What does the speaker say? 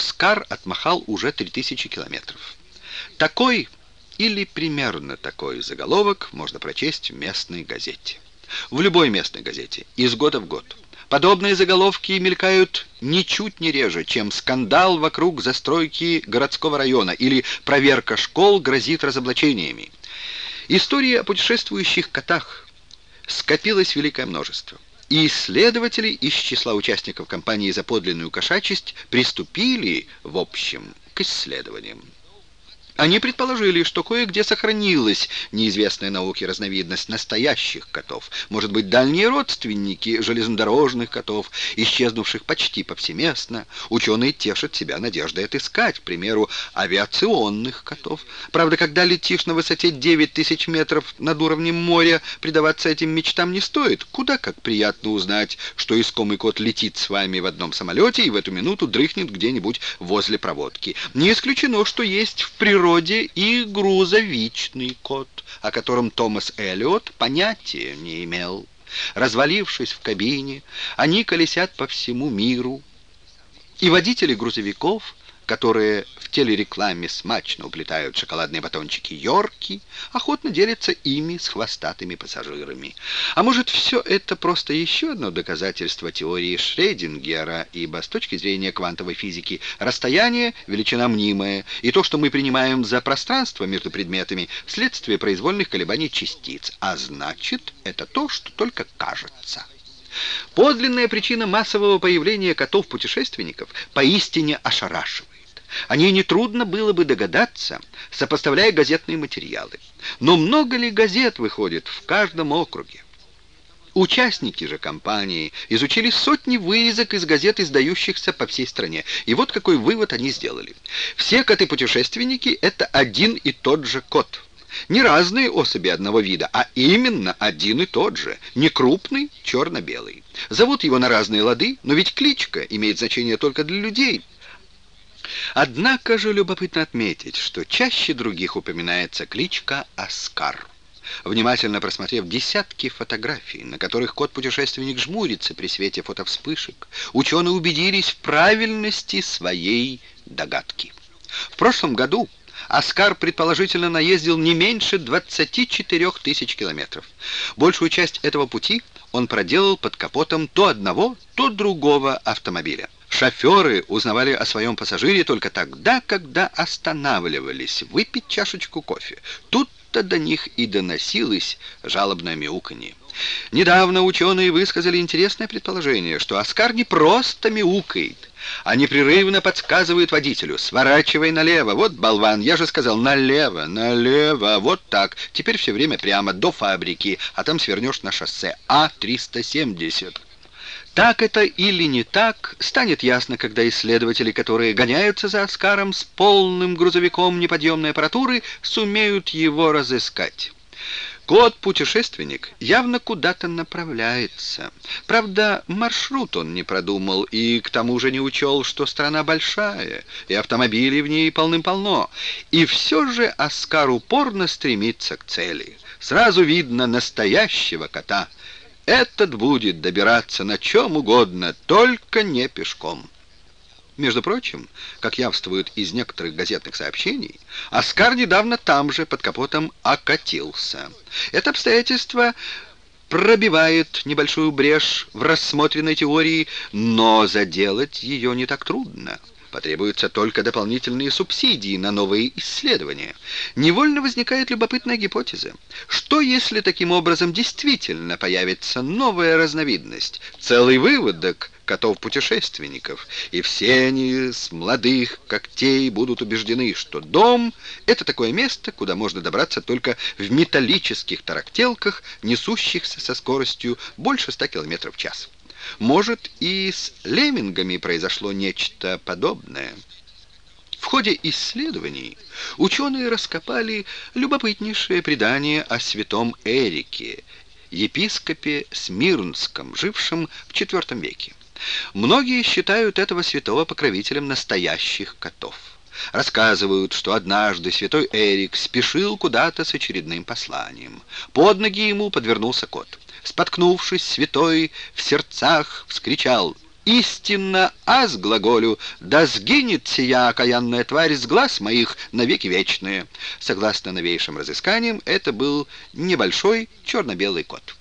Оскар отмахал уже 3000 километров. Такой или примерно такой заголовок можно прочесть в местной газете. В любой местной газете, из года в год. Подобные заголовки мелькают ничуть не реже, чем скандал вокруг застройки городского района или проверка школ грозит разоблачениями. Истории о путешествующих котах скопилось великое множество. И исследователи из числа участников кампании за подлинную кошачесть приступили, в общем, к исследованиям. Они предположили, что кое-где сохранилась неизвестная науке разновидность настоящих котов. Может быть, дальние родственники железнодорожных котов, исчезнувших почти повсеместно. Ученые тешат себя надеждой отыскать, к примеру, авиационных котов. Правда, когда летишь на высоте 9 тысяч метров над уровнем моря, предаваться этим мечтам не стоит. Куда как приятно узнать, что искомый кот летит с вами в одном самолете и в эту минуту дрыхнет где-нибудь возле проводки. Не исключено, что есть в природе природе и грузовичный кот, о котором Томас Эллиот понятия не имел. Развалившись в кабине, они колесят по всему миру, и водители грузовиков которые в телерекламе смачно уплетают шоколадные батончики Йорки, охотно делятся ими с хвостатыми пассажирами. А может, все это просто еще одно доказательство теории Шрейдингера, ибо с точки зрения квантовой физики расстояние — величина мнимая, и то, что мы принимаем за пространство между предметами, следствие произвольных колебаний частиц, а значит, это то, что только кажется. Подлинная причина массового появления котов-путешественников поистине ошарашивает. О ней нетрудно было бы догадаться, сопоставляя газетные материалы. Но много ли газет выходит в каждом округе? Участники же компании изучили сотни вырезок из газет, издающихся по всей стране. И вот какой вывод они сделали. Все коты-путешественники — это один и тот же кот. Не разные особи одного вида, а именно один и тот же. Не крупный, черно-белый. Зовут его на разные лады, но ведь кличка имеет значение только для людей — Однако же любопытно отметить, что чаще других упоминается кличка Оскар. Внимательно просмотрев десятки фотографий, на которых кот-путешественник жмурится при свете фотовспышек, ученые убедились в правильности своей догадки. В прошлом году Оскар предположительно наездил не меньше 24 тысяч километров. Большую часть этого пути он проделал под капотом то одного, то другого автомобиля. Шоферы узнавали о своем пассажире только тогда, когда останавливались выпить чашечку кофе. Тут-то до них и доносилось жалобное мяуканье. Недавно ученые высказали интересное предположение, что Оскар не просто мяукает, а непрерывно подсказывает водителю «Сворачивай налево, вот болван, я же сказал налево, налево, вот так, теперь все время прямо до фабрики, а там свернешь на шоссе А-370». Так это или не так, станет ясно, когда исследователи, которые гоняются за Оскаром с полным грузовиком неподъемной аппаратуры, сумеют его разыскать. Кот-путешественник явно куда-то направляется. Правда, маршрут он не продумал и к тому же не учел, что страна большая, и автомобилей в ней полным-полно. И все же Оскар упорно стремится к цели. Сразу видно настоящего кота — этот будет добираться на чем угодно, только не пешком. Между прочим, как явствует из некоторых газетных сообщений, Оскар недавно там же, под капотом, окатился. Это обстоятельство пробивает небольшую брешь в рассмотренной теории, но заделать ее не так трудно. Потребуются только дополнительные субсидии на новые исследования. Невольно возникает любопытная гипотеза. Что если таким образом действительно появится новая разновидность, целый выводок котов-путешественников, и все они с молодых когтей будут убеждены, что дом — это такое место, куда можно добраться только в металлических тарактелках, несущихся со скоростью больше 100 км в час. Может, и с леммингами произошло нечто подобное. В ходе исследований ученые раскопали любопытнейшее предание о святом Эрике, епископе Смирнском, жившем в IV веке. Многие считают этого святого покровителем настоящих котов. Рассказывают, что однажды святой Эрик спешил куда-то с очередным посланием. Под ноги ему подвернулся кот. Споткнувшись, святой в сердцах вскричал истинно аз глаголю, да сгинет сия окаянная тварь с глаз моих навеки вечные. Согласно новейшим разысканиям, это был небольшой черно-белый кот.